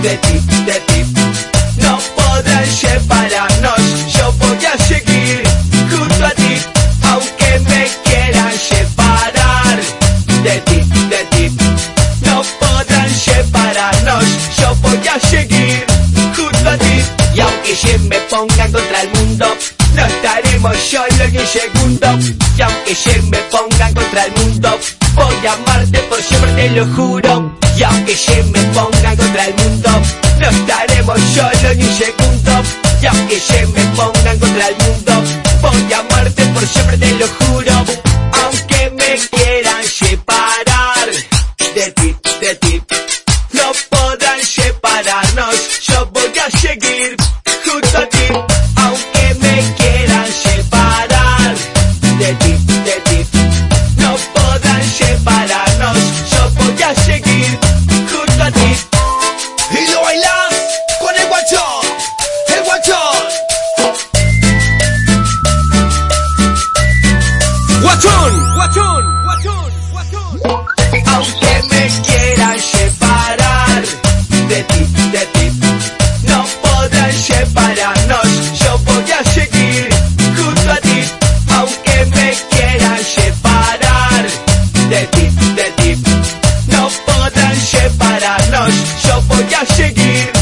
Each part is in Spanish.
ti, de ti. No podrán separarnos, yo voy a seguir junto a ti, aunque me quieran separar de ti, de ti. No podrán separarnos, yo voy a seguir junto a ti. Y aunque se me pongan contra el mundo, no estaremos solos ni un segundo. Y aunque se me pongan contra el mundo, voy a amarte por siempre, te lo juro. Y aunque se me pongan contra el mundo, no estaremos solos ni un segundo. Y aunque se me pongan contra el mundo, voy a amarte por siempre, te lo juro. Aunque me quieran separar de ti, de ti, no podrán separarnos. Yo voy a seguir junto a ti, aunque me quieran separar de ti, de ti. No podrán separarnos. Aunque me quieran separar de ti, de ti, no podrán separarnos. Yo voy a seguir junto a ti, aunque me quieran separar de ti, de ti, no podrán separarnos. Yo voy a seguir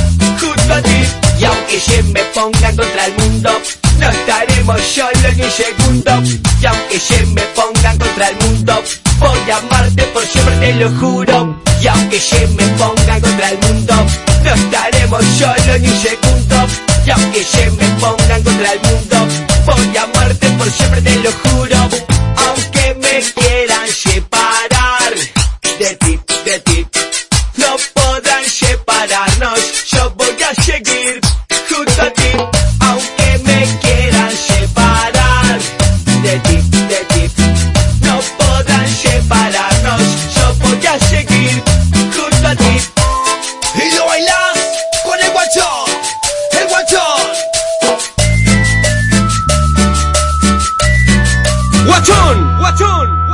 junto a ti, y aunque se me pongan contra el mundo, estaremos solos ni un segundo. Y aunque se me pongan contra el mundo, voy a amarte por siempre, te lo juro. Y aunque se me pongan contra el mundo, no estaremos solos ni un segundo. Y aunque se me pongan contra el mundo, Guachón, guachón.